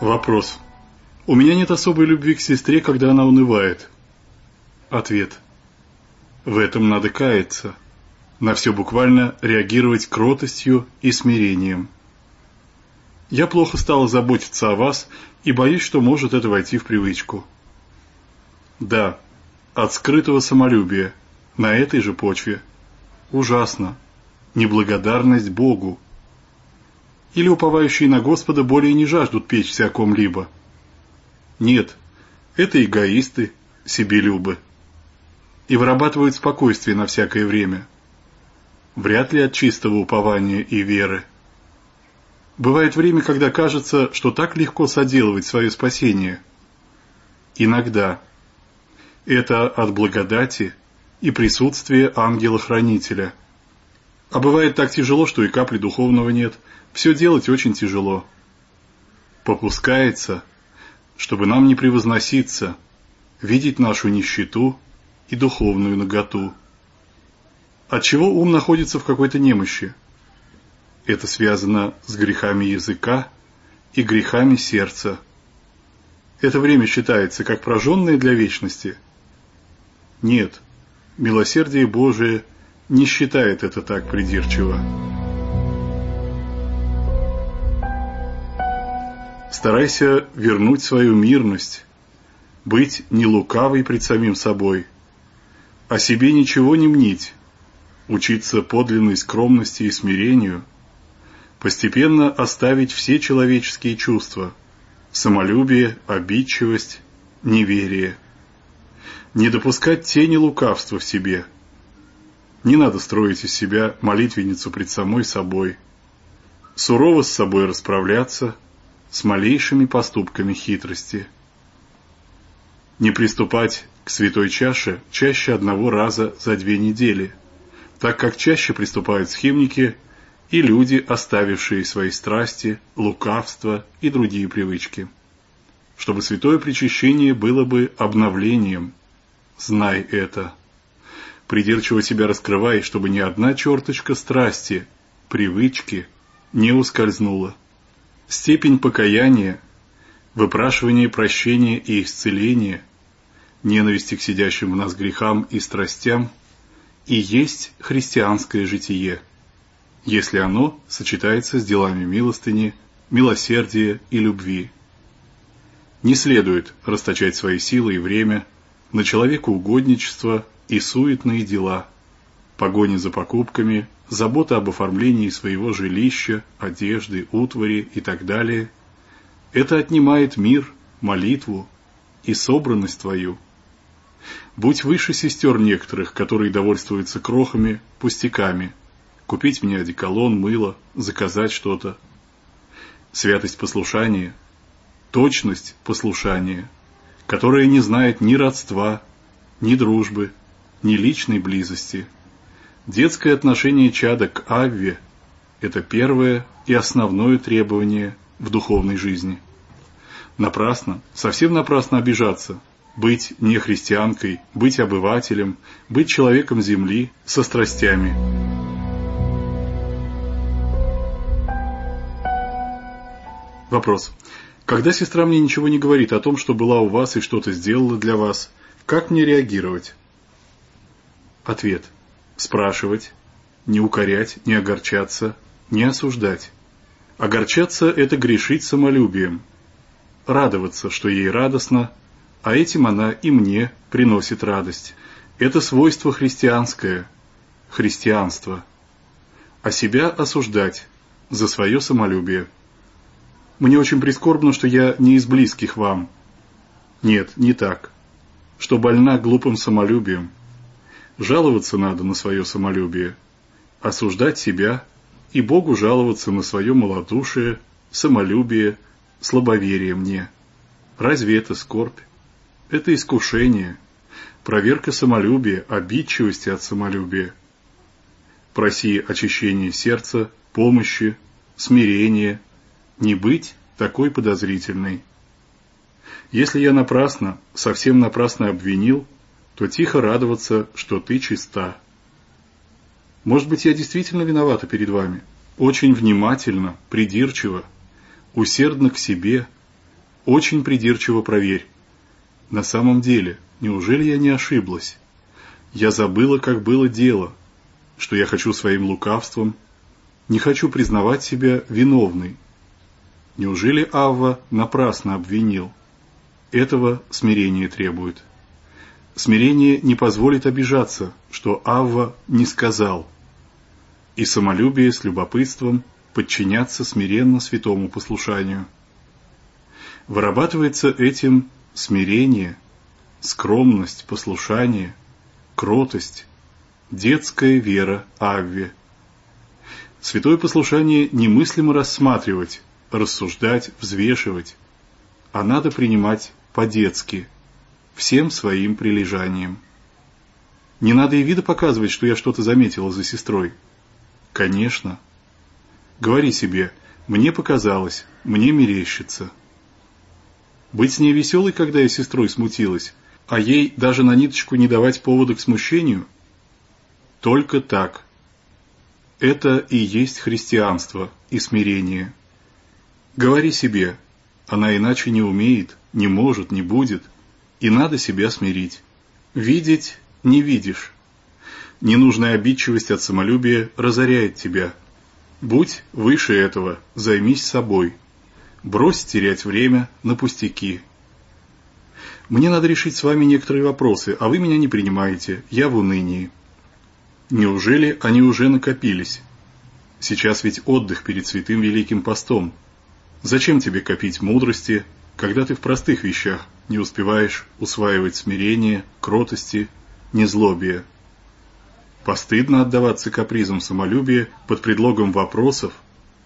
Вопрос. У меня нет особой любви к сестре, когда она унывает. Ответ. В этом надо каяться. На все буквально реагировать кротостью и смирением. Я плохо стала заботиться о вас и боюсь, что может это войти в привычку. Да, от скрытого самолюбия, на этой же почве. Ужасно. Неблагодарность Богу. Или уповающие на Господа более не жаждут печься о ком-либо. Нет, это эгоисты, себелюбы. И вырабатывают спокойствие на всякое время. Вряд ли от чистого упования и веры. Бывает время, когда кажется, что так легко соделывать свое спасение. Иногда. Это от благодати и присутствия ангела-хранителя. А бывает так тяжело, что и капли духовного нет. Все делать очень тяжело. Попускается, чтобы нам не превозноситься, видеть нашу нищету и духовную наготу. Отчего ум находится в какой-то немощи? Это связано с грехами языка и грехами сердца. Это время считается как прожженное для вечности? Нет, милосердие Божие не считает это так придирчиво. Старайся вернуть свою мирность, быть не лукавой пред самим собой, о себе ничего не мнить, учиться подлинной скромности и смирению – постепенно оставить все человеческие чувства – самолюбие, обидчивость, неверие. Не допускать тени лукавства в себе. Не надо строить из себя молитвенницу пред самой собой. Сурово с собой расправляться с малейшими поступками хитрости. Не приступать к святой чаше чаще одного раза за две недели, так как чаще приступают схимники – и люди, оставившие свои страсти, лукавство и другие привычки. Чтобы святое причащение было бы обновлением. Знай это. Придирчиво себя раскрывай, чтобы ни одна черточка страсти, привычки не ускользнула. Степень покаяния, выпрашивание прощения и исцеления, ненависти к сидящим в нас грехам и страстям и есть христианское житие – если оно сочетается с делами милостыни, милосердия и любви. Не следует расточать свои силы и время на человекоугодничество и суетные дела, погони за покупками, забота об оформлении своего жилища, одежды, утвари и так далее. Это отнимает мир, молитву и собранность твою. Будь выше сестер некоторых, которые довольствуются крохами, пустяками – купить мне одеколон, мыло, заказать что-то. Святость послушания, точность послушания, которая не знает ни родства, ни дружбы, ни личной близости. Детское отношение чада к Авве – это первое и основное требование в духовной жизни. Напрасно, совсем напрасно обижаться, быть не христианкой, быть обывателем, быть человеком земли со страстями – Вопрос. Когда сестра мне ничего не говорит о том, что была у вас и что-то сделала для вас, как мне реагировать? Ответ. Спрашивать, не укорять, не огорчаться, не осуждать. Огорчаться – это грешить самолюбием. Радоваться, что ей радостно, а этим она и мне приносит радость. Это свойство христианское, христианство. А себя осуждать за свое самолюбие. Мне очень прискорбно, что я не из близких вам. Нет, не так. Что больна глупым самолюбием. Жаловаться надо на свое самолюбие. Осуждать себя и Богу жаловаться на свое малодушие, самолюбие, слабоверие мне. Разве это скорбь? Это искушение, проверка самолюбия, обидчивости от самолюбия. Проси очищения сердца, помощи, смирения, не быть такой подозрительной. Если я напрасно, совсем напрасно обвинил, то тихо радоваться, что ты чиста. Может быть, я действительно виновата перед вами, очень внимательно, придирчиво, усердно к себе, очень придирчиво проверь. На самом деле, неужели я не ошиблась? Я забыла, как было дело, что я хочу своим лукавством, не хочу признавать себя виновной. Неужели Авва напрасно обвинил? Этого смирение требует. Смирение не позволит обижаться, что Авва не сказал, и самолюбие с любопытством подчиняться смиренно святому послушанию. Вырабатывается этим смирение, скромность, послушание, кротость, детская вера Авве. Святое послушание немыслимо рассматривать, рассуждать, взвешивать, а надо принимать по-детски, всем своим прилежанием. Не надо и вида показывать, что я что-то заметила за сестрой. Конечно. Говори себе, мне показалось, мне мерещится. Быть с ней веселой, когда я сестрой смутилась, а ей даже на ниточку не давать повода к смущению? Только так. Это и есть христианство и смирение. Говори себе, она иначе не умеет, не может, не будет, и надо себя смирить. Видеть не видишь. Ненужная обидчивость от самолюбия разоряет тебя. Будь выше этого, займись собой. Брось терять время на пустяки. Мне надо решить с вами некоторые вопросы, а вы меня не принимаете, я в унынии. Неужели они уже накопились? Сейчас ведь отдых перед святым великим постом. Зачем тебе копить мудрости, когда ты в простых вещах не успеваешь усваивать смирение, кротости, незлобие? Постыдно отдаваться капризам самолюбия под предлогом вопросов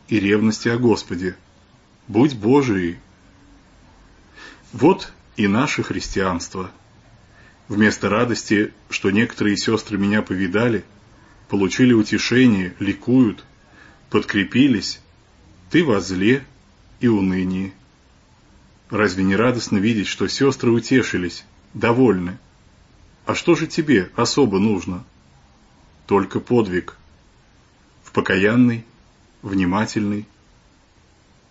и ревности о Господе будь Божией. Вот и наше христианство. Вместо радости, что некоторые сестры меня повидали, получили утешение, ликуют, подкрепились, ты возле и унынии. Разве не радостно видеть, что сестры утешились, довольны? А что же тебе особо нужно? Только подвиг. В покаянный, внимательный,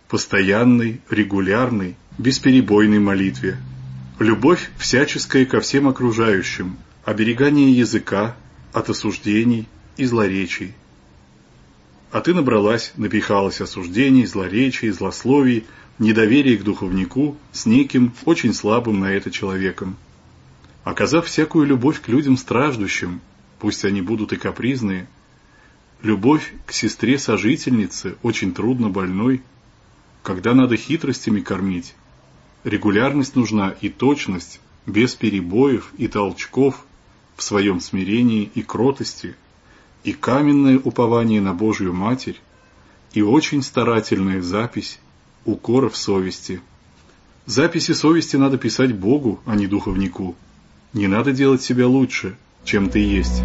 постоянной, регулярной, бесперебойной молитве. Любовь всяческая ко всем окружающим, оберегание языка от осуждений и злоречий. А ты набралась, напихалась осуждений, злоречий, злословий, недоверия к духовнику с неким очень слабым на это человеком. Оказав всякую любовь к людям страждущим, пусть они будут и капризные, любовь к сестре-сожительнице, очень трудно больной, когда надо хитростями кормить. Регулярность нужна и точность, без перебоев и толчков в своем смирении и кротости, и каменное упование на Божью Матерь, и очень старательная запись укоров совести. Записи совести надо писать Богу, а не духовнику. Не надо делать себя лучше, чем ты есть.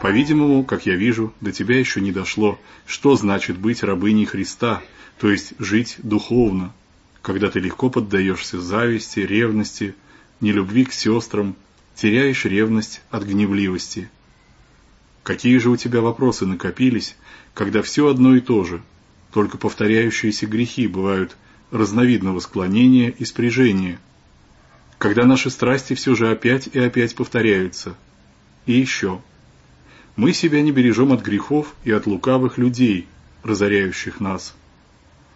По-видимому, как я вижу, до тебя еще не дошло, что значит быть рабыней Христа, то есть жить духовно, когда ты легко поддаешься зависти, ревности, нелюбви к сестрам, теряешь ревность от гневливости. Какие же у тебя вопросы накопились, когда все одно и то же, только повторяющиеся грехи бывают разновидного склонения и спряжения, когда наши страсти все же опять и опять повторяются. И еще – мы себя не бережем от грехов и от лукавых людей, разоряющих нас.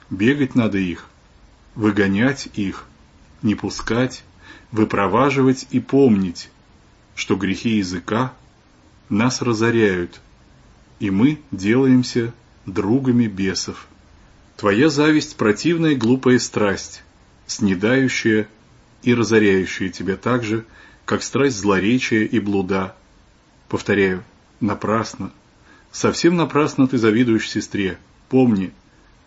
Бегать надо их, выгонять их, не пускать, выпроваживать и помнить, что грехи языка нас разоряют, и мы делаемся другами бесов. Твоя зависть – противная глупая страсть, снедающая и разоряющая тебя так же, как страсть злоречия и блуда. Повторяю, Напрасно. Совсем напрасно ты завидуешь сестре. Помни,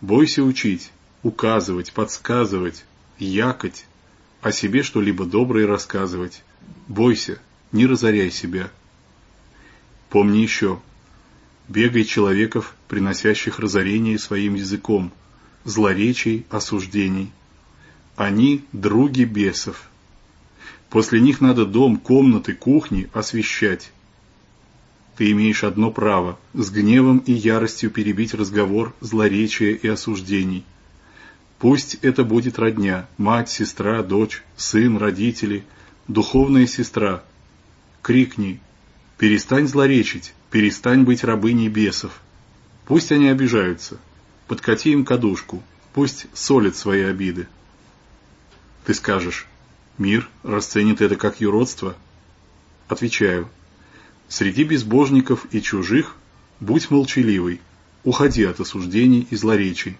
бойся учить, указывать, подсказывать, якать, о себе что-либо доброе рассказывать. Бойся, не разоряй себя. Помни еще, бегай человеков, приносящих разорение своим языком, злоречий, осуждений. Они – други бесов. После них надо дом, комнаты, кухни освещать, ты имеешь одно право – с гневом и яростью перебить разговор злоречия и осуждений. Пусть это будет родня, мать, сестра, дочь, сын, родители, духовная сестра. Крикни «Перестань злоречить, перестань быть рабыней бесов». Пусть они обижаются, подкати им кадушку, пусть солят свои обиды. Ты скажешь, мир расценит это как юродство? Отвечаю, среди безбожников и чужих будь молчаливый, уходи от осуждений и злоречий.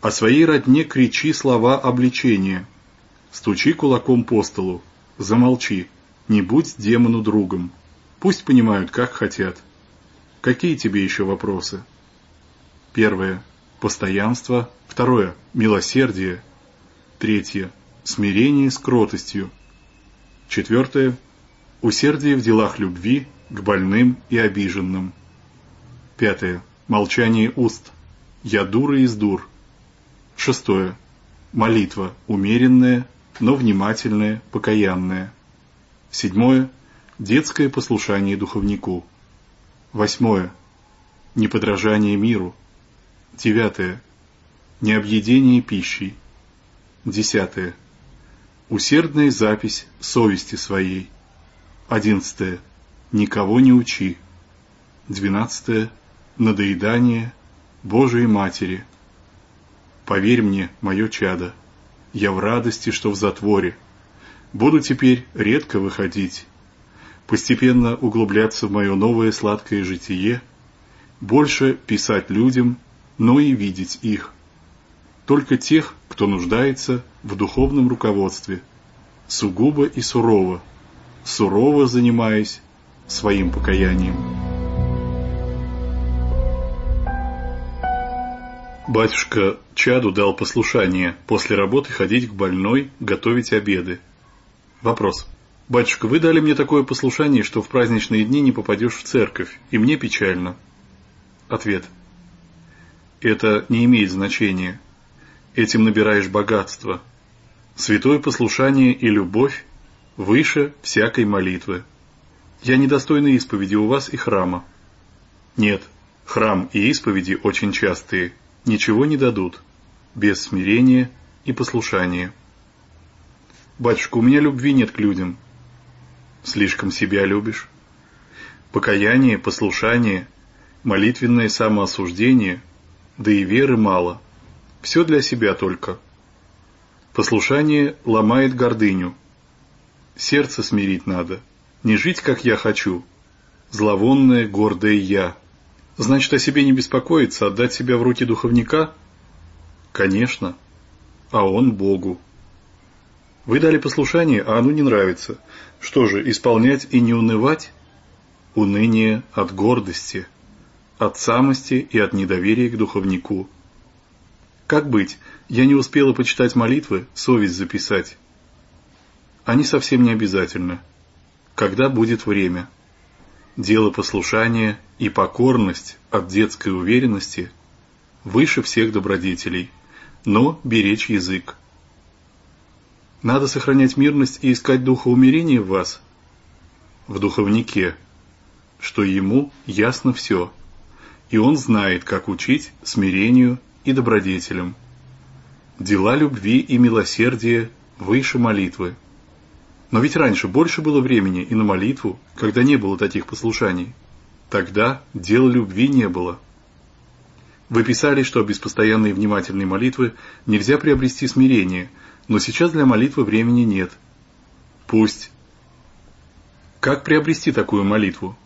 О своей родне кричи слова обличения, стучи кулаком по столу, замолчи, не будь демону другом. Пусть понимают, как хотят. Какие тебе еще вопросы? Первое постоянство, второе – милосердие, третье – смирение с кротостью, четвертое – усердие в делах любви к больным и обиженным, пятое – молчание уст, я дура из дур, шестое – молитва умеренная, но внимательная, покаянная, седьмое – детское послушание духовнику, восьмое – неподражание миру, Девятое. Необъедение пищей. Десятое. Усердная запись совести своей. Одиннадцатое. Никого не учи. Двенадцатое. Надоедание Божией Матери. Поверь мне, мое чадо, я в радости, что в затворе. Буду теперь редко выходить, постепенно углубляться в мое новое сладкое житие, больше писать людям но и видеть их. Только тех, кто нуждается в духовном руководстве, сугубо и сурово, сурово занимаясь своим покаянием. Батюшка Чаду дал послушание после работы ходить к больной, готовить обеды. Вопрос. Батюшка, вы дали мне такое послушание, что в праздничные дни не попадешь в церковь, и мне печально. Ответ это не имеет значения. Этим набираешь богатство. Святое послушание и любовь выше всякой молитвы. Я недостойна исповеди у вас и храма. Нет, храм и исповеди очень частые, ничего не дадут, без смирения и послушания. Батюшка, у меня любви нет к людям. Слишком себя любишь. Покаяние, послушание, молитвенное самоосуждение – да и веры мало. Все для себя только. Послушание ломает гордыню. Сердце смирить надо. Не жить, как я хочу. Зловонное, гордое «я». Значит, о себе не беспокоиться, отдать себя в руки духовника? Конечно. А он Богу. Вы дали послушание, а оно не нравится. Что же, исполнять и не унывать? Уныние от гордости – от самости и от недоверия к духовнику. Как быть? Я не успела почитать молитвы, совесть записать. Они совсем не обязательны. Когда будет время? Дело послушания и покорность от детской уверенности выше всех добродетелей, но беречь язык. Надо сохранять мирность и искать духа умирения в вас, в духовнике, что ему ясно все – и он знает, как учить смирению и добродетелям. Дела любви и милосердия выше молитвы. Но ведь раньше больше было времени и на молитву, когда не было таких послушаний. Тогда дела любви не было. Вы писали, что без постоянной внимательной молитвы нельзя приобрести смирение, но сейчас для молитвы времени нет. Пусть. Как приобрести такую молитву?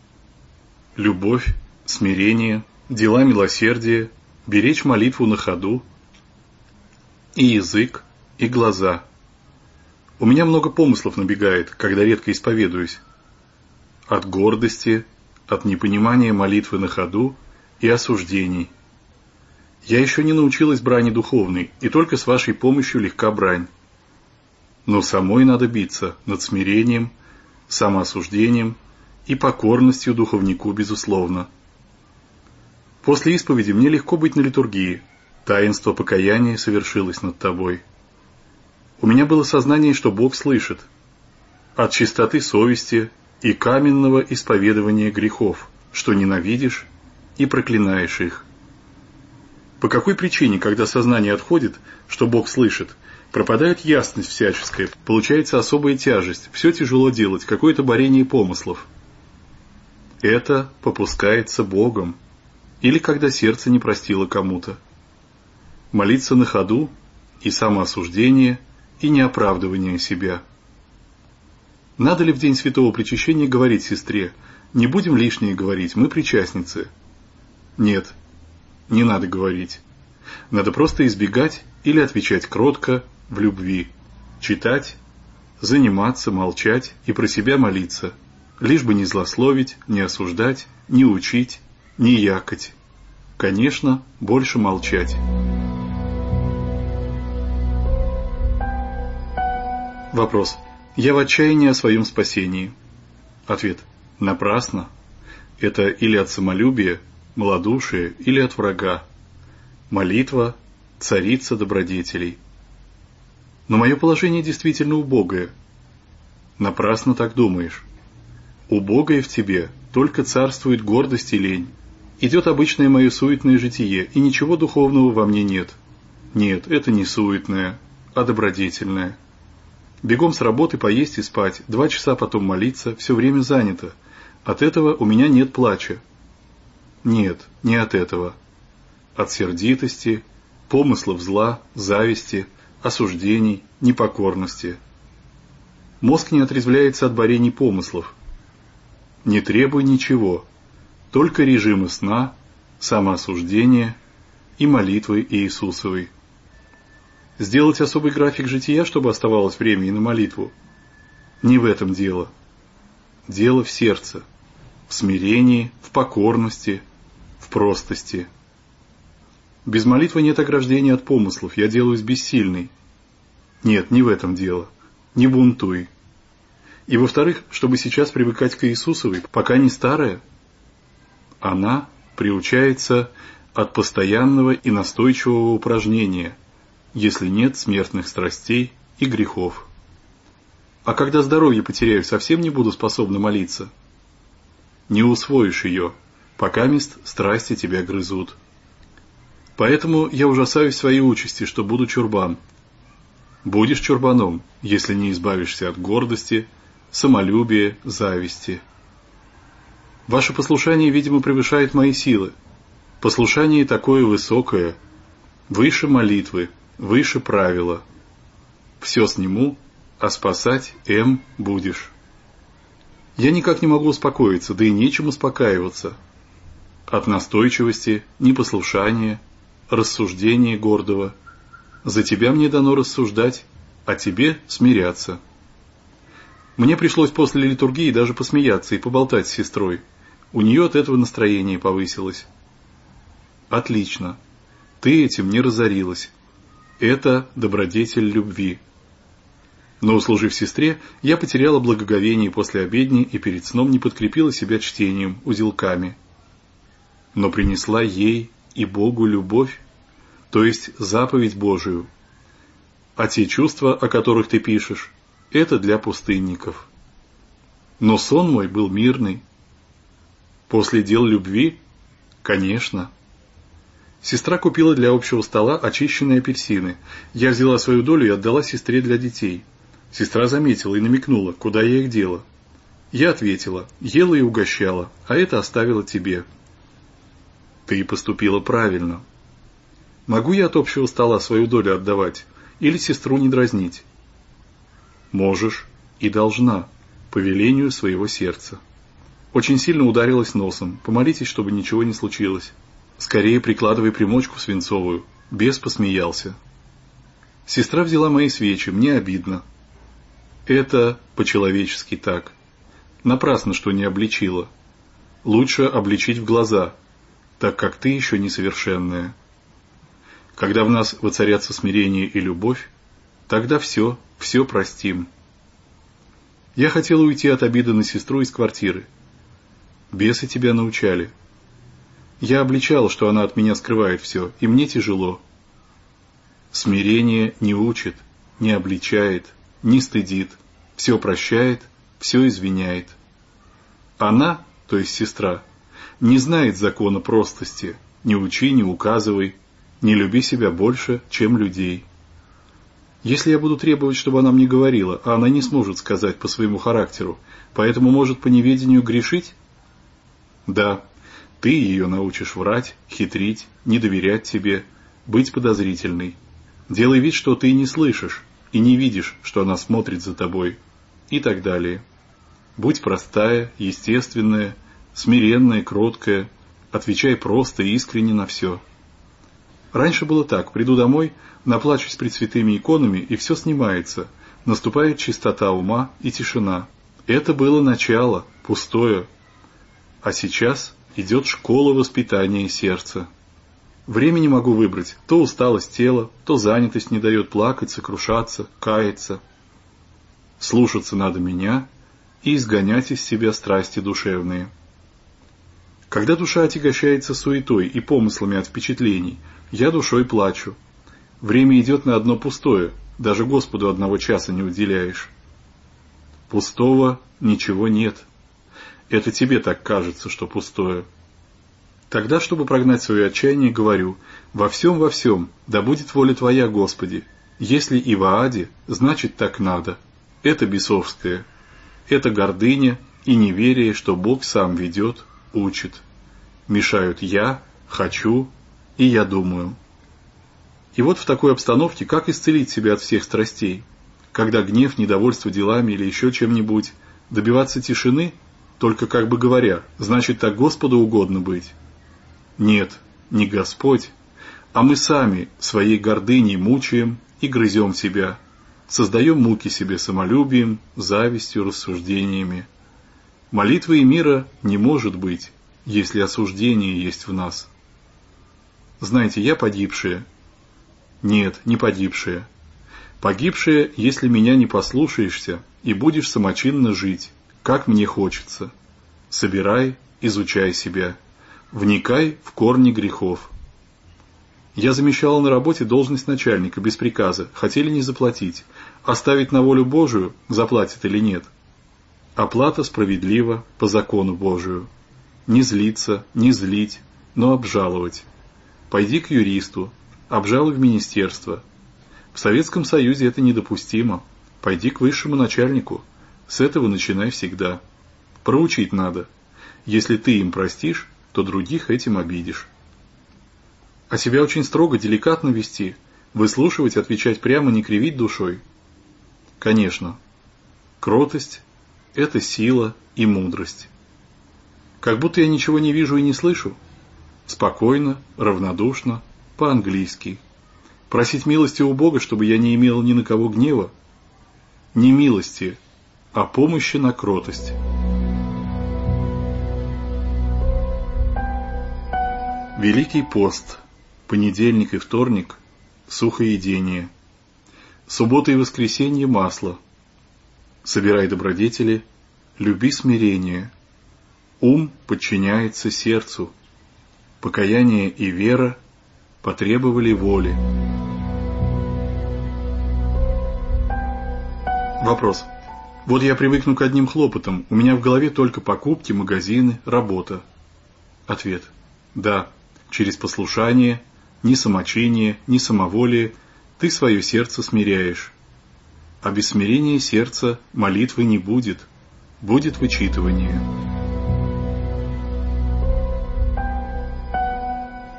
Любовь, смирение, дела милосердия, беречь молитву на ходу, и язык, и глаза. У меня много помыслов набегает, когда редко исповедуюсь. От гордости, от непонимания молитвы на ходу и осуждений. Я еще не научилась брани духовной, и только с вашей помощью легка брань. Но самой надо биться над смирением, самоосуждением и покорностью духовнику, безусловно. После исповеди мне легко быть на литургии. Таинство покаяния совершилось над тобой. У меня было сознание, что Бог слышит. От чистоты совести и каменного исповедования грехов, что ненавидишь и проклинаешь их. По какой причине, когда сознание отходит, что Бог слышит, пропадает ясность всяческая, получается особая тяжесть, все тяжело делать, какое-то борение помыслов. Это попускается Богом, или когда сердце не простило кому-то. Молиться на ходу и самоосуждение, и неоправдывание себя. Надо ли в день святого причащения говорить сестре, не будем лишнее говорить, мы причастницы? Нет, не надо говорить. Надо просто избегать или отвечать кротко, в любви, читать, заниматься, молчать и про себя молиться, лишь бы не злословить, не осуждать, не учить, не якать. Конечно, больше молчать. Вопрос. Я в отчаянии о своем спасении. Ответ. Напрасно. Это или от самолюбия, малодушия, или от врага. Молитва – царица добродетелей. Но мое положение действительно убогое. Напрасно так думаешь. Убогое в тебе только царствует гордость и лень. Идет обычное мое суетное житие, и ничего духовного во мне нет. Нет, это не суетное, а добродетельное. Бегом с работы поесть и спать, два часа потом молиться, все время занято. От этого у меня нет плача. Нет, не от этого. От сердитости, помыслов зла, зависти, осуждений, непокорности. Мозг не отрезвляется от борений помыслов. Не требуй ничего, только режимы сна, самоосуждения и молитвы Иисусовой. Сделать особый график жития, чтобы оставалось время и на молитву? Не в этом дело. Дело в сердце, в смирении, в покорности, в простости. Без молитвы нет ограждения от помыслов, я делаюсь бессильный. Нет, не в этом дело. Не бунтуй. И во-вторых, чтобы сейчас привыкать к Иисусовой, пока не старая, она приучается от постоянного и настойчивого упражнения, если нет смертных страстей и грехов. А когда здоровье потеряю, совсем не буду способна молиться. Не усвоишь ее, пока мест страсти тебя грызут. Поэтому я ужасаюсь своей участи, что буду чурбан. Будешь чурбаном, если не избавишься от гордости, самолюбия, зависти. Ваше послушание, видимо, превышает мои силы. Послушание такое высокое, выше молитвы, выше правила. Все сниму, а спасать М будешь. Я никак не могу успокоиться, да и нечем успокаиваться. От настойчивости, непослушания, рассуждения гордого. За тебя мне дано рассуждать, а тебе смиряться. Мне пришлось после литургии даже посмеяться и поболтать с сестрой. У нее от этого настроение повысилось. Отлично. Ты этим не разорилась. Это добродетель любви. Но, услужив сестре, я потеряла благоговение после обедни и перед сном не подкрепила себя чтением, узелками. Но принесла ей и Богу любовь, то есть заповедь Божию. А те чувства, о которых ты пишешь, это для пустынников. Но сон мой был мирный, После дел любви? Конечно. Сестра купила для общего стола очищенные апельсины. Я взяла свою долю и отдала сестре для детей. Сестра заметила и намекнула, куда я их дела. Я ответила, ела и угощала, а это оставила тебе. Ты поступила правильно. Могу я от общего стола свою долю отдавать или сестру не дразнить? Можешь и должна, по велению своего сердца. Очень сильно ударилась носом. Помолитесь, чтобы ничего не случилось. Скорее прикладывай примочку свинцовую. Бес посмеялся. Сестра взяла мои свечи, мне обидно. Это по-человечески так. Напрасно, что не обличила. Лучше обличить в глаза, так как ты еще несовершенная. Когда в нас воцарятся смирение и любовь, тогда все, все простим. Я хотела уйти от обиды на сестру из квартиры. Бесы тебя научали. Я обличал, что она от меня скрывает все, и мне тяжело. Смирение не учит, не обличает, не стыдит, все прощает, все извиняет. Она, то есть сестра, не знает закона простости. Не учи, не указывай, не люби себя больше, чем людей. Если я буду требовать, чтобы она мне говорила, а она не сможет сказать по своему характеру, поэтому может по неведению грешить? Да, ты ее научишь врать, хитрить, не доверять тебе, быть подозрительной. Делай вид, что ты не слышишь и не видишь, что она смотрит за тобой, и так далее. Будь простая, естественная, смиренная, кроткая, отвечай просто и искренне на все. Раньше было так, приду домой, наплачусь пред святыми иконами, и все снимается, наступает чистота ума и тишина. Это было начало, пустое. А сейчас идет школа воспитания сердца. Время не могу выбрать, то усталость тела, то занятость не дает плакать, сокрушаться, каяться. Слушаться надо меня и изгонять из себя страсти душевные. Когда душа отягощается суетой и помыслами от впечатлений, я душой плачу. Время идет на одно пустое, даже Господу одного часа не уделяешь. Пустого ничего нет. Это тебе так кажется, что пустое. Тогда, чтобы прогнать свое отчаяние, говорю, «Во всем, во всем, да будет воля Твоя, Господи. Если и в Ааде, значит так надо. Это бесовское. Это гордыня и неверие, что Бог сам ведет, учит. Мешают я, хочу и я думаю». И вот в такой обстановке как исцелить себя от всех страстей? Когда гнев, недовольство делами или еще чем-нибудь, добиваться тишины, только как бы говоря, значит так Господу угодно быть. Нет, не Господь, а мы сами своей гордыней мучаем и грызем себя, создаем муки себе самолюбием, завистью, рассуждениями. Молитвы и мира не может быть, если осуждение есть в нас. Знаете, я погибшая. Нет, не погибшая. Погибшая, если меня не послушаешься и будешь самочинно жить, как мне хочется. Собирай, изучай себя. Вникай в корни грехов. Я замещала на работе должность начальника без приказа, хотели не заплатить. Оставить на волю Божию, заплатят или нет. Оплата справедлива по закону Божию. Не злиться, не злить, но обжаловать. Пойди к юристу, обжалуй в министерство. В Советском Союзе это недопустимо. Пойди к высшему начальнику. С этого начинай всегда. Проучить надо. Если ты им простишь, то других этим обидишь. А себя очень строго, деликатно вести, выслушивать, отвечать прямо, не кривить душой. Конечно, кротость – это сила и мудрость. Как будто я ничего не вижу и не слышу. Спокойно, равнодушно, по-английски. Просить милости у Бога, чтобы я не имел ни на кого гнева. Не милости, а помощи на кротость. Великий пост. Понедельник и вторник – сухоедение. Суббота и воскресенье – масло. Собирай добродетели, люби смирение. Ум подчиняется сердцу. Покаяние и вера потребовали воли. Вопрос. Вот я привыкну к одним хлопотам, у меня в голове только покупки, магазины, работа. Ответ. Да, Через послушание, ни самочиние, ни самоволие ты свое сердце смиряешь. А без смирения сердца молитвы не будет, будет вычитывание.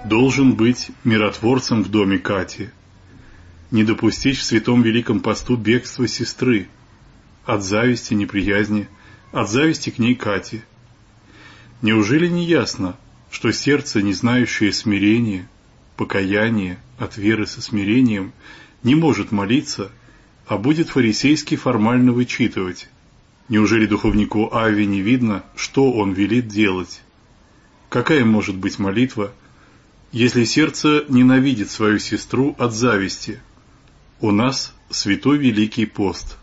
Должен быть миротворцем в доме Кати. Не допустить в святом великом посту бегства сестры. От зависти, неприязни, от зависти к ней Кати. Неужели не ясно, что сердце, не знающее смирения, покаяния от веры со смирением, не может молиться, а будет фарисейски формально вычитывать. Неужели духовнику Ави не видно, что он велит делать? Какая может быть молитва, если сердце ненавидит свою сестру от зависти? У нас святой великий пост.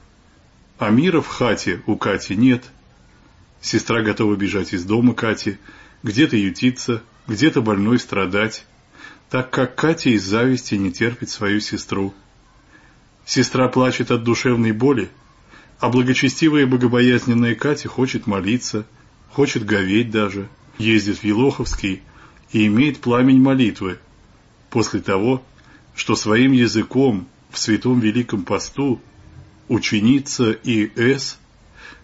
А мира в хате у Кати нет. Сестра готова бежать из дома Кати, где-то ютиться, где-то больной страдать, так как Катя из зависти не терпит свою сестру. Сестра плачет от душевной боли, а благочестивая и богобоязненная Катя хочет молиться, хочет говеть даже, ездит в Елоховский и имеет пламень молитвы, после того, что своим языком в святом Великом Посту ученица И.С.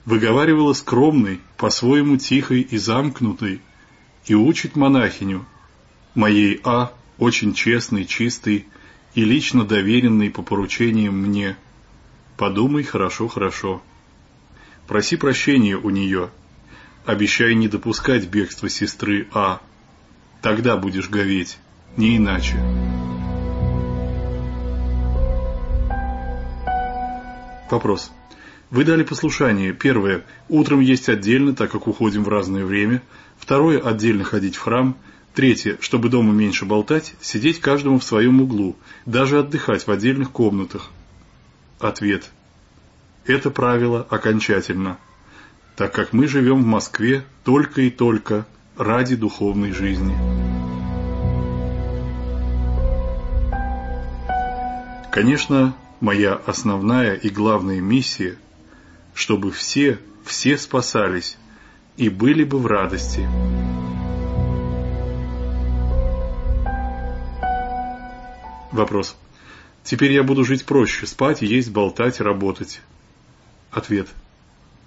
выговаривала скромной, по-своему тихой и замкнутой, и учит монахиню, моей А, очень честный, чистый и лично доверенный по поручениям мне. Подумай хорошо, хорошо. Проси прощения у нее. Обещай не допускать бегства сестры А. Тогда будешь говеть, не иначе. Вопрос. Вы дали послушание. Первое. Утром есть отдельно, так как уходим в разное время. Второе. Отдельно ходить в храм. Третье. Чтобы дома меньше болтать, сидеть каждому в своем углу, даже отдыхать в отдельных комнатах. Ответ. Это правило окончательно, так как мы живем в Москве только и только ради духовной жизни. Конечно, моя основная и главная миссия, чтобы все, все спасались и были бы в радости. Вопрос. Теперь я буду жить проще, спать, есть, болтать, работать. Ответ.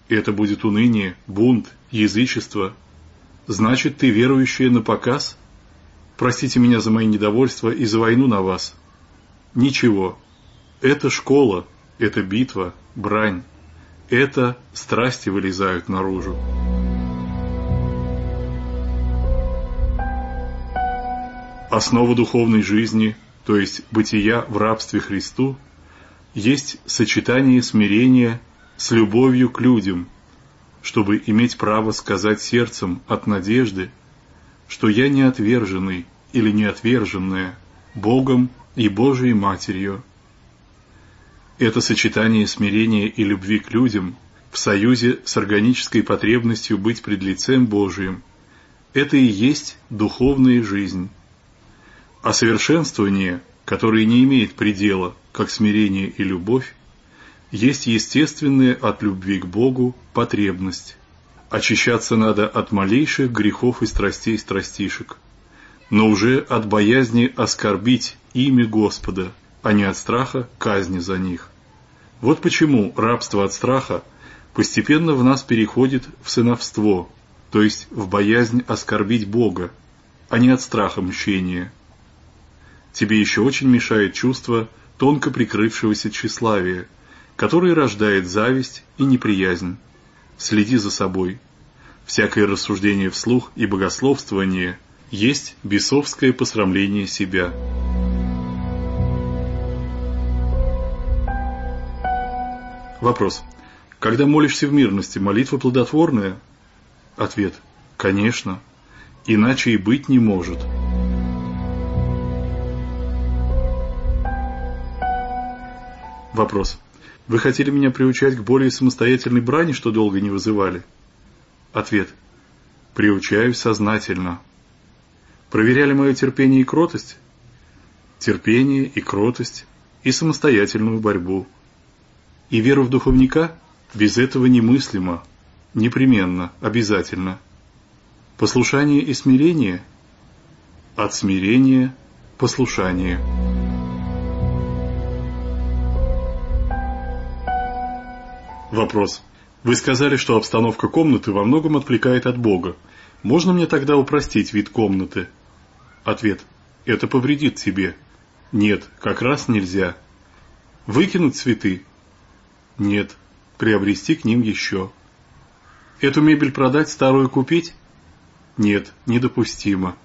Это будет уныние, бунт, язычество. Значит, ты верующая на показ? Простите меня за мои недовольства и за войну на вас. Ничего. Это школа, это битва, брань. Это страсти вылезают наружу. Основа духовной жизни то есть бытия в рабстве Христу, есть сочетание смирения с любовью к людям, чтобы иметь право сказать сердцем от надежды, что я не отверженный или не отверженная Богом и Божией Матерью. Это сочетание смирения и любви к людям в союзе с органической потребностью быть пред лицем Божиим – это и есть духовная жизнь а совершенствование, которое не имеет предела, как смирение и любовь, есть естественная от любви к Богу потребность. Очищаться надо от малейших грехов и страстей страстишек, но уже от боязни оскорбить имя Господа, а не от страха казни за них. Вот почему рабство от страха постепенно в нас переходит в сыновство, то есть в боязнь оскорбить Бога, а не от страха мщения. Тебе еще очень мешает чувство тонко прикрывшегося тщеславия, которое рождает зависть и неприязнь. Следи за собой. Всякое рассуждение вслух и богословствование есть бесовское посрамление себя. Вопрос. Когда молишься в мирности, молитва плодотворная? Ответ. Конечно. Иначе и быть не может. Вопрос. Вы хотели меня приучать к более самостоятельной брани, что долго не вызывали? Ответ. Приучаю сознательно. Проверяли мое терпение и кротость? Терпение и кротость, и самостоятельную борьбу. И веру в духовника? Без этого немыслимо. Непременно, обязательно. Послушание и смирение? От смирения – послушание. Вопрос. Вы сказали, что обстановка комнаты во многом отвлекает от Бога. Можно мне тогда упростить вид комнаты? Ответ. Это повредит тебе. Нет, как раз нельзя. Выкинуть цветы? Нет, приобрести к ним еще. Эту мебель продать, старую купить? Нет, недопустимо.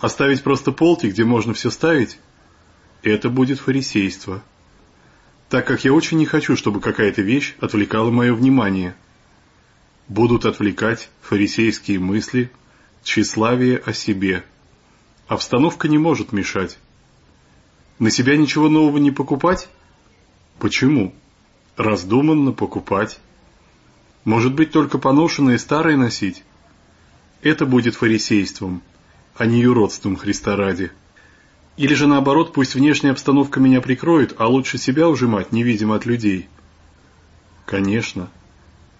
Оставить просто полки, где можно все ставить? Это будет фарисейство так как я очень не хочу, чтобы какая-то вещь отвлекала мое внимание. Будут отвлекать фарисейские мысли, тщеславие о себе. Обстановка не может мешать. На себя ничего нового не покупать? Почему? Раздуманно покупать. Может быть, только поношенное старое носить? Это будет фарисейством, а не юродством Христа ради. Или же наоборот, пусть внешняя обстановка меня прикроет, а лучше себя ужимать, невидимо от людей? Конечно.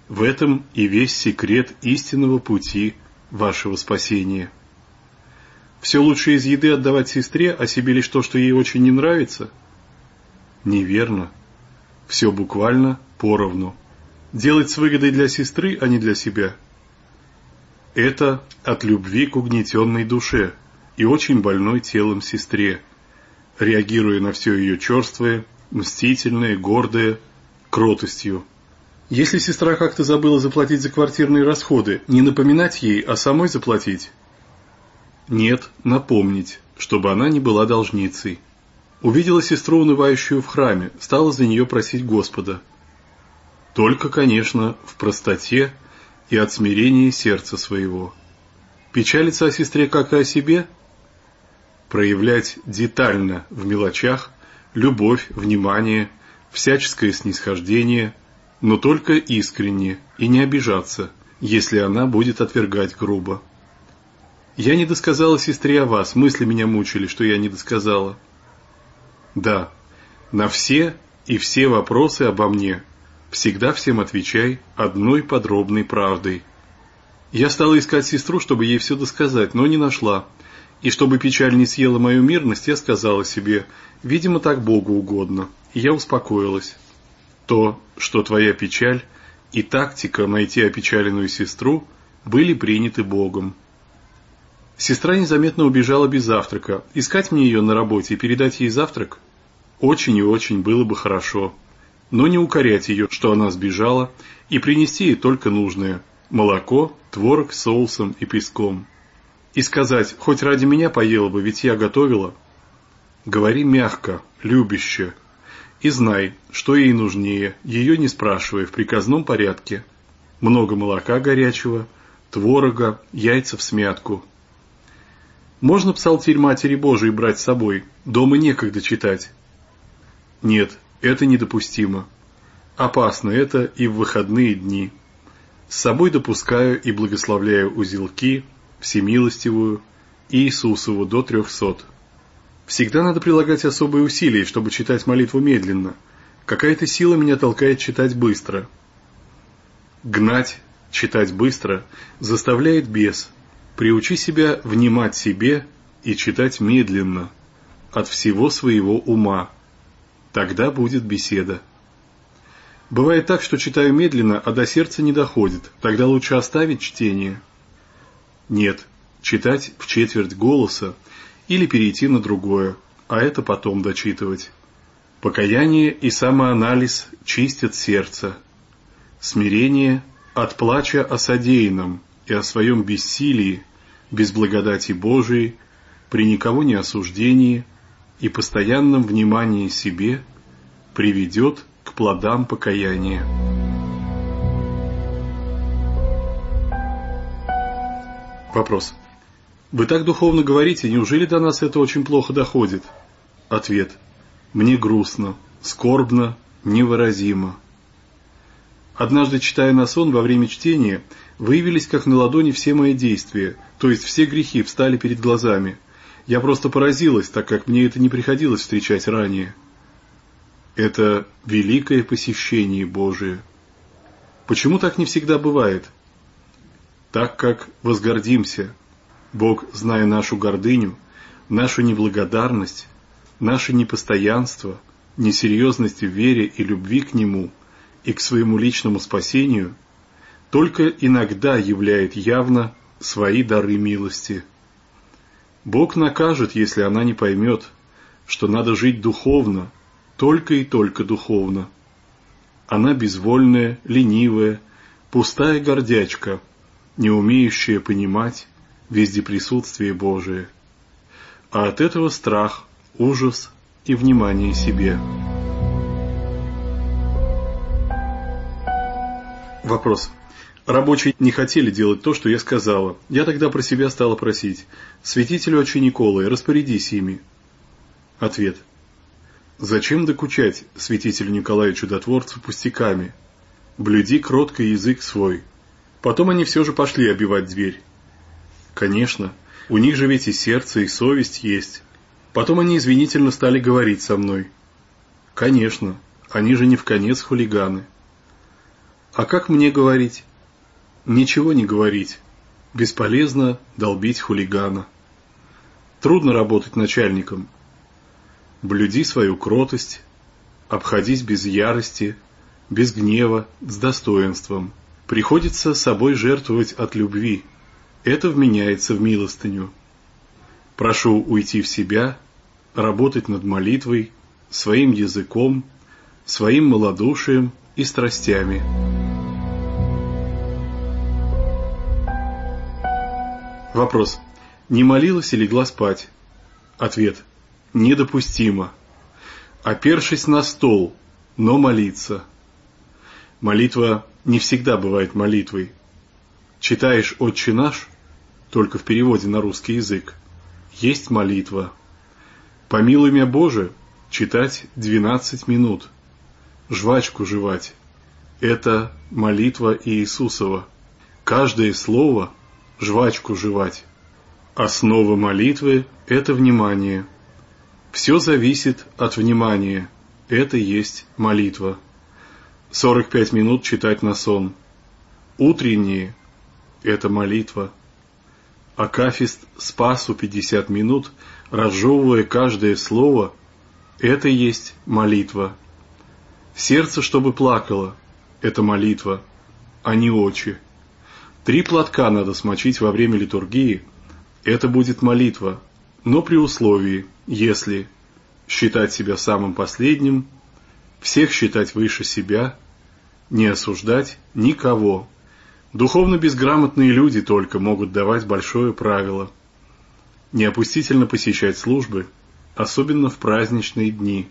В этом и весь секрет истинного пути вашего спасения. Все лучше из еды отдавать сестре, а себе лишь то, что ей очень не нравится? Неверно. Все буквально поровну. Делать с выгодой для сестры, а не для себя. Это от любви к угнетенной душе и очень больной телом сестре, реагируя на все ее черствое, мстительное, гордое, кротостью. Если сестра как-то забыла заплатить за квартирные расходы, не напоминать ей, а самой заплатить? Нет, напомнить, чтобы она не была должницей. Увидела сестру, унывающую в храме, стала за нее просить Господа. Только, конечно, в простоте и от смирения сердца своего. Печалиться о сестре, как и о себе? Проявлять детально в мелочах любовь, внимание, всяческое снисхождение, но только искренне и не обижаться, если она будет отвергать грубо. Я не досказала сестре о вас, мысли меня мучили, что я не досказала. Да, на все и все вопросы обо мне всегда всем отвечай одной подробной правдой. Я стала искать сестру, чтобы ей все досказать, но не нашла. И чтобы печаль не съела мою мирность, я сказала себе, видимо, так Богу угодно. И я успокоилась. То, что твоя печаль и тактика найти опечаленную сестру были приняты Богом. Сестра незаметно убежала без завтрака. Искать мне ее на работе и передать ей завтрак? Очень и очень было бы хорошо. Но не укорять ее, что она сбежала, и принести ей только нужное – молоко, творог с соусом и песком. И сказать, хоть ради меня поела бы, ведь я готовила. Говори мягко, любяще. И знай, что ей нужнее, ее не спрашивая, в приказном порядке. Много молока горячего, творога, яйца в смятку – можно псалтирь Матери Божией брать с собой? Дома некогда читать. Нет, это недопустимо. Опасно это и в выходные дни. С собой допускаю и благословляю узелки, всемилостивую, Иисусову до трехсот. Всегда надо прилагать особые усилия, чтобы читать молитву медленно. Какая-то сила меня толкает читать быстро. Гнать, читать быстро, заставляет бес – Приучи себя внимать себе и читать медленно, от всего своего ума. Тогда будет беседа. Бывает так, что читаю медленно, а до сердца не доходит. Тогда лучше оставить чтение. Нет, читать в четверть голоса или перейти на другое, а это потом дочитывать. Покаяние и самоанализ чистят сердце. Смирение от плача о содеянном и о своем бессилии без благодати Божией, при никого не осуждении и постоянном внимании себе приведет к плодам покаяния. Вопрос. Вы так духовно говорите, неужели до нас это очень плохо доходит? Ответ. Мне грустно, скорбно, невыразимо. Однажды, читая на сон во время чтения, выявились как на ладони все мои действия, то есть все грехи встали перед глазами. Я просто поразилась, так как мне это не приходилось встречать ранее. Это великое посещение Божие. Почему так не всегда бывает? Так как возгордимся. Бог, зная нашу гордыню, нашу неблагодарность, наше непостоянство, несерьезность в вере и любви к Нему и к своему личному спасению – только иногда являет явно свои дары милости. Бог накажет, если она не поймет, что надо жить духовно, только и только духовно. Она безвольная, ленивая, пустая гордячка, не умеющая понимать везде присутствие Божие. А от этого страх, ужас и внимание себе. Вопрос. Рабочие не хотели делать то, что я сказала. Я тогда про себя стала просить. Святителю отче Николы, распорядись ими. Ответ. Зачем докучать святителю Николаю Чудотворцу пустяками? Блюди кротко язык свой. Потом они все же пошли обивать дверь. Конечно, у них же ведь и сердце, и совесть есть. Потом они извинительно стали говорить со мной. Конечно, они же не в конец хулиганы. А как мне говорить? ничего не говорить, Бесполезно долбить хулигана. Трудно работать начальником. Блюди свою кротость, обходись без ярости, без гнева, с достоинством. Приходится собой жертвовать от любви. Это вменяется в милостыню. Прошу уйти в себя, работать над молитвой, своим языком, своим малодушием и страстями. Вопрос. Не молилась и легла спать? Ответ. Недопустимо. Опершись на стол, но молиться. Молитва не всегда бывает молитвой. Читаешь «Отче наш» только в переводе на русский язык. Есть молитва. «Помилуй меня, Боже» читать 12 минут. Жвачку жевать. Это молитва Иисусова. Каждое слово – жвачку жевать. Основа молитвы – это внимание. Все зависит от внимания. Это есть молитва. 45 минут читать на сон. Утренние – это молитва. Акафист спасу 50 минут, разжевывая каждое слово – это есть молитва. Сердце, чтобы плакало – это молитва, а не очи. Три платка надо смочить во время литургии – это будет молитва, но при условии, если считать себя самым последним – всех считать выше себя, не осуждать никого. Духовно безграмотные люди только могут давать большое правило. Неопустительно посещать службы, особенно в праздничные дни.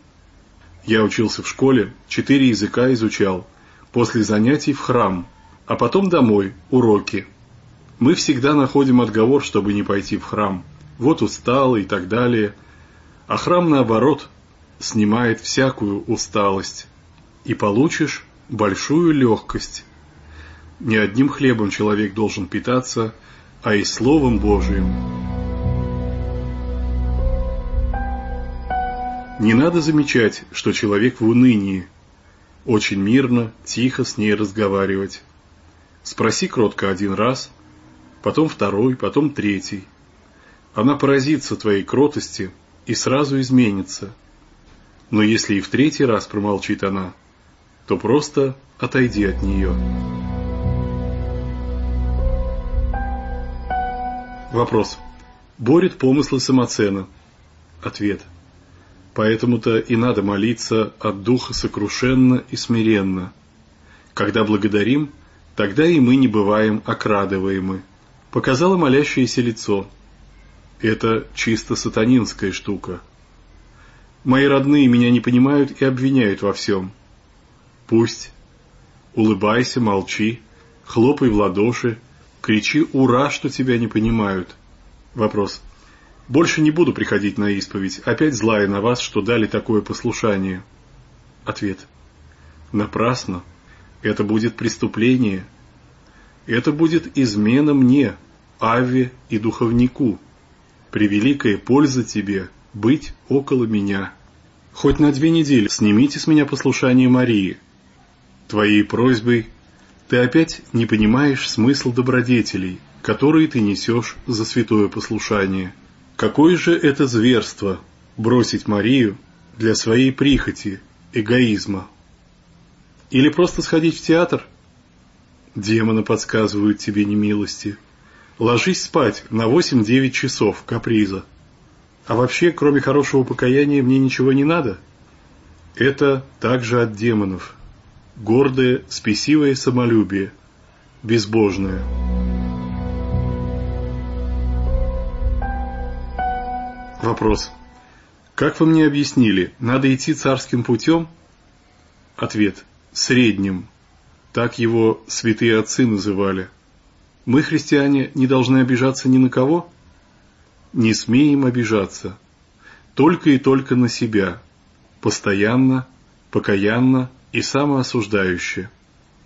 Я учился в школе, четыре языка изучал, после занятий в храм, а потом домой, уроки. Мы всегда находим отговор, чтобы не пойти в храм. Вот устал и так далее. А храм, наоборот, снимает всякую усталость, и получишь большую легкость. Не одним хлебом человек должен питаться, а и Словом Божиим. Не надо замечать, что человек в унынии. Очень мирно, тихо с ней разговаривать. Спроси кротко один раз, потом второй, потом третий. Она поразится твоей кротости и сразу изменится – но если и в третий раз промолчит она, то просто отойди от нее. Вопрос. Борет помыслы самоцена? Ответ. Поэтому-то и надо молиться от духа сокрушенно и смиренно. Когда благодарим, тогда и мы не бываем окрадываемы. Показало молящееся лицо. Это чисто сатанинская штука. Мои родные меня не понимают и обвиняют во всем. Пусть. Улыбайся, молчи, хлопай в ладоши, кричи «Ура!», что тебя не понимают. Вопрос. Больше не буду приходить на исповедь, опять злая на вас, что дали такое послушание. Ответ. Напрасно. Это будет преступление. Это будет измена мне, Аве и духовнику. Превеликая польза тебе – быть около меня. Хоть на две недели снимите с меня послушание Марии. Твоей просьбой ты опять не понимаешь смысл добродетелей, которые ты несешь за святое послушание. Какое же это зверство бросить Марию для своей прихоти, эгоизма? Или просто сходить в театр? Демоны подсказывают тебе немилости. Ложись спать на 8-9 часов каприза. А вообще, кроме хорошего покаяния, мне ничего не надо? Это также от демонов. Гордое, спесивое самолюбие. Безбожное. Вопрос. Как вы мне объяснили, надо идти царским путем? Ответ. Средним. Так его святые отцы называли. Мы, христиане, не должны обижаться ни на кого? Не смеем обижаться, только и только на себя, постоянно, покаянно и самоосуждающе.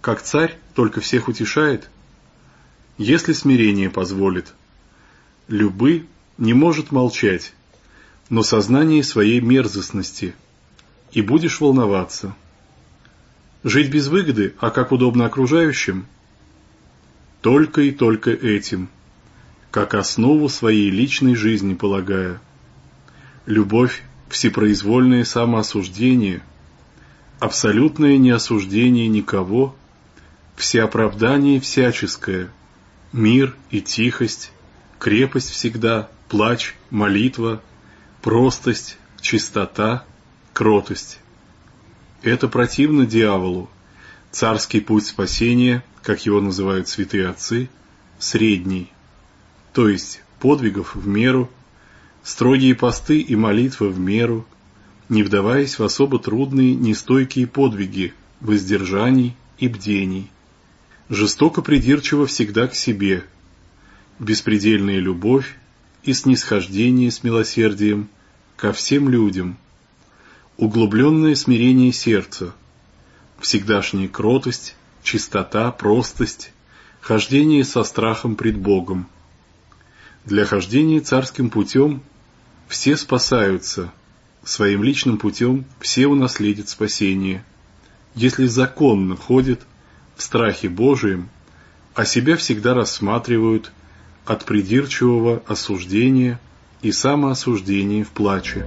Как царь только всех утешает, если смирение позволит. Любы не может молчать, но сознание своей мерзостности, и будешь волноваться. Жить без выгоды, а как удобно окружающим? Только и только этим – как основу своей личной жизни полагая. Любовь – всепроизвольное самоосуждение, абсолютное неосуждение никого, всеоправдание всяческое, мир и тихость, крепость всегда, плач, молитва, простость, чистота, кротость. Это противно дьяволу. Царский путь спасения, как его называют святые отцы, средний, то есть подвигов в меру, строгие посты и молитвы в меру, не вдаваясь в особо трудные, нестойкие подвиги, воздержаний и бдений. Жестоко придирчиво всегда к себе, беспредельная любовь и снисхождение с милосердием ко всем людям, углубленное смирение сердца, всегдашняя кротость, чистота, простость, хождение со страхом пред Богом. Для хождения царским путем все спасаются, своим личным путем все унаследят спасение, если законно ходят в страхе Божием, а себя всегда рассматривают от придирчивого осуждения и самоосуждения в плаче.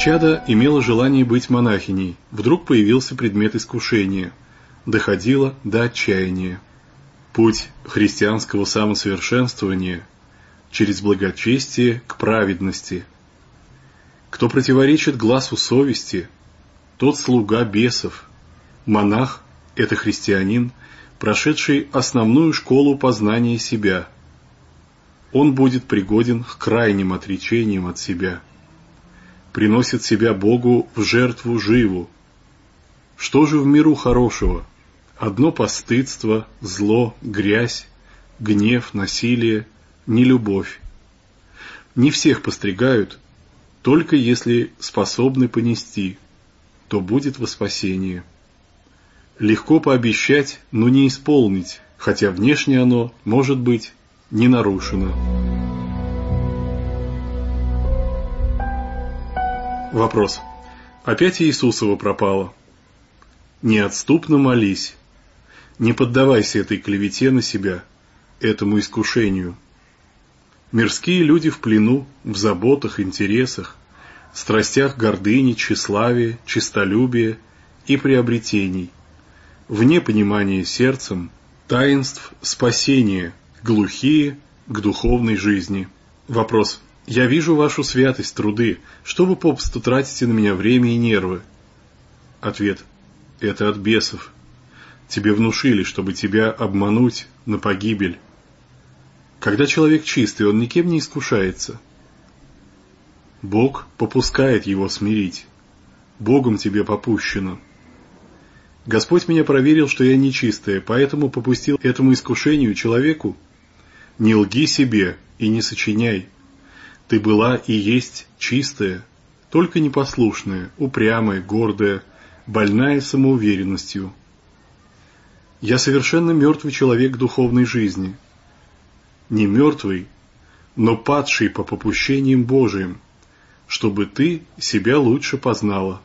Чада имела желание быть монахиней, вдруг появился предмет искушения, доходило до отчаяния. Путь христианского самосовершенствования через благочестие к праведности. Кто противоречит глазу совести, тот слуга бесов. Монах – это христианин, прошедший основную школу познания себя. Он будет пригоден к крайним отречениям от себя – приносит себя Богу в жертву живу. Что же в миру хорошего? Одно постыдство, зло, грязь, гнев, насилие, нелюбовь. Не всех постригают, только если способны понести, то будет во спасение. Легко пообещать, но не исполнить, хотя внешне оно, может быть, не нарушено. Вопрос. Опять Иисусова пропала. Неотступно молись. Не поддавайся этой клевете на себя, этому искушению. Мирские люди в плену, в заботах, интересах, страстях гордыни, тщеславия, честолюбия и приобретений, вне понимания сердцем таинств спасения, глухие к духовной жизни. Вопрос. Я вижу вашу святость, труды. Что вы попусту тратите на меня время и нервы? Ответ. Это от бесов. Тебе внушили, чтобы тебя обмануть на погибель. Когда человек чистый, он никем не искушается. Бог попускает его смирить. Богом тебе попущено. Господь меня проверил, что я нечистая, поэтому попустил этому искушению человеку. Не лги себе и не сочиняй. Ты была и есть чистая, только непослушная, упрямая, гордая, больная самоуверенностью. Я совершенно мертвый человек духовной жизни. Не мертвый, но падший по попущениям Божиим, чтобы ты себя лучше познала.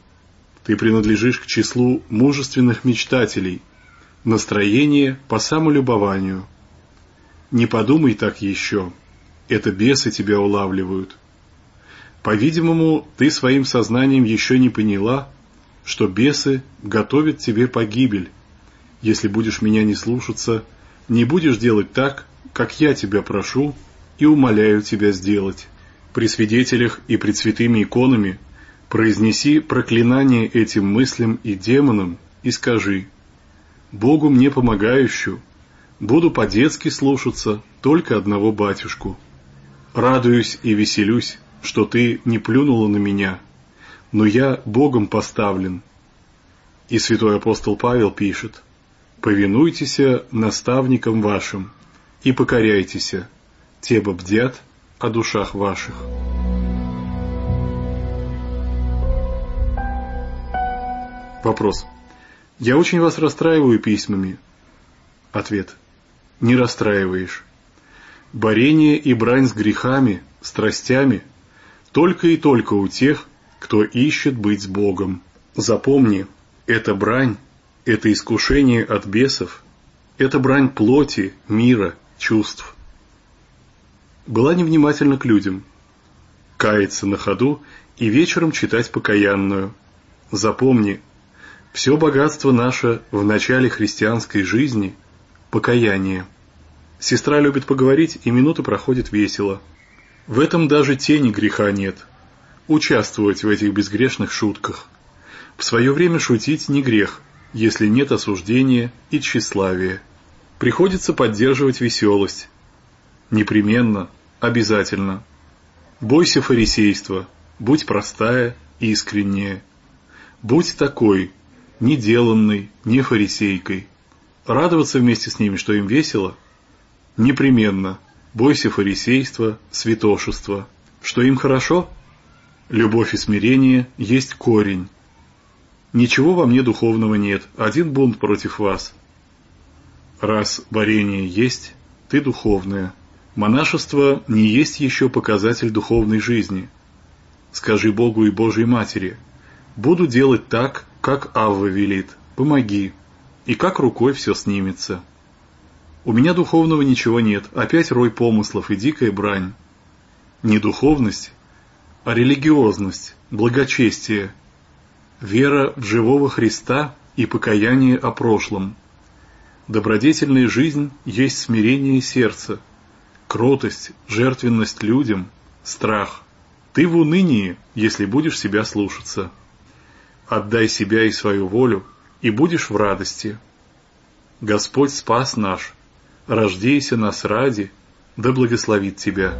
Ты принадлежишь к числу мужественных мечтателей, настроение по самолюбованию. Не подумай так еще. Это бесы тебя улавливают. По-видимому, ты своим сознанием еще не поняла, что бесы готовят тебе погибель, если будешь меня не слушаться, не будешь делать так, как я тебя прошу и умоляю тебя сделать. При свидетелях и пред святыми иконами произнеси проклинание этим мыслям и демонам и скажи «Богу мне помогающую, буду по-детски слушаться только одного батюшку». Радуюсь и веселюсь, что ты не плюнула на меня, но я Богом поставлен. И святой апостол Павел пишет, «Повинуйтесь наставникам вашим и покоряйтесь, те бдят о душах ваших». Вопрос. Я очень вас расстраиваю письмами. Ответ. Не расстраиваешь. Борение и брань с грехами, страстями только и только у тех, кто ищет быть с Богом. Запомни, эта брань, это искушение от бесов Это брань плоти, мира, чувств. Была невнимательна к людям. Каяться на ходу и вечером читать покаянную. Запомни, все богатство наше в начале христианской жизни – покаяние. Сестра любит поговорить, и минуты проходят весело. В этом даже тени греха нет. Участвовать в этих безгрешных шутках. В свое время шутить не грех, если нет осуждения и тщеславия. Приходится поддерживать веселость. Непременно, обязательно. Бойся фарисейства, будь простая и искренняя. Будь такой, не деланной, не фарисейкой. Радоваться вместе с ними, что им весело – Непременно. Бойся фарисейства, святошества. Что им хорошо? Любовь и смирение есть корень. Ничего во мне духовного нет, один бунт против вас. Раз борение есть, ты духовная. Монашество не есть еще показатель духовной жизни. Скажи Богу и Божьей Матери, буду делать так, как Авва велит, помоги, и как рукой все снимется. У меня духовного ничего нет, опять рой помыслов и дикая брань. Не духовность, а религиозность, благочестие, вера в живого Христа и покаяние о прошлом. Добродетельная жизнь есть смирение сердца, кротость, жертвенность людям, страх. Ты в унынии, если будешь себя слушаться. Отдай себя и свою волю, и будешь в радости. Господь спас наш – рождейся нас ради, да благословит тебя.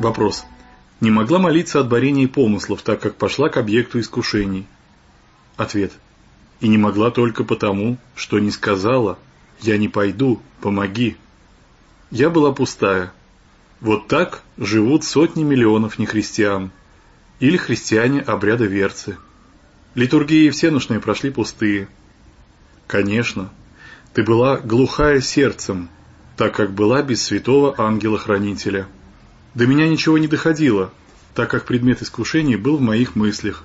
Вопрос. Не могла молиться от борения помыслов, так как пошла к объекту искушений? Ответ. И не могла только потому, что не сказала «Я не пойду, помоги». Я была пустая. Вот так живут сотни миллионов нехристиан. Или христиане обряда верцы. Литургии всеношные прошли пустые. Конечно, ты была глухая сердцем, так как была без святого ангела-хранителя. До меня ничего не доходило, так как предмет искушений был в моих мыслях.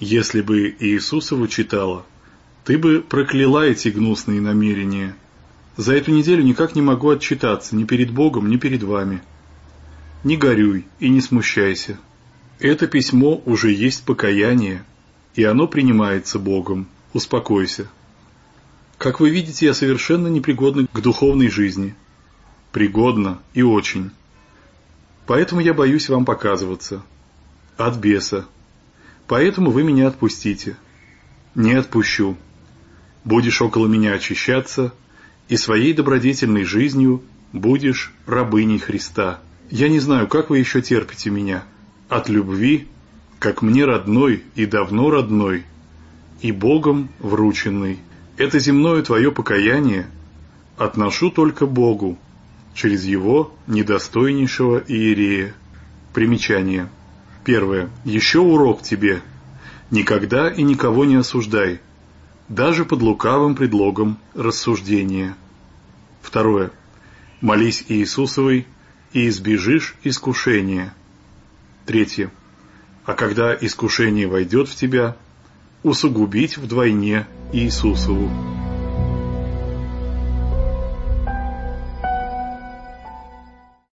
Если бы Иисусову читала, ты бы прокляла эти гнусные намерения. За эту неделю никак не могу отчитаться ни перед Богом, ни перед вами. Не горюй и не смущайся. Это письмо уже есть покаяние, и оно принимается Богом. Успокойся. Как вы видите, я совершенно непригодна к духовной жизни. Пригодна и очень. Поэтому я боюсь вам показываться. От беса. Поэтому вы меня отпустите. Не отпущу. Будешь около меня очищаться, и своей добродетельной жизнью будешь рабыней Христа. Я не знаю, как вы еще терпите меня. От любви как мне родной и давно родной, и Богом врученный. Это земное твое покаяние отношу только Богу, через его недостойнейшего иерея. Примечание. Первое. Еще урок тебе. Никогда и никого не осуждай, даже под лукавым предлогом рассуждения. Второе. Молись Иисусовой, и избежишь искушения. Третье а когда искушение войдет в тебя, усугубить вдвойне Иисусову.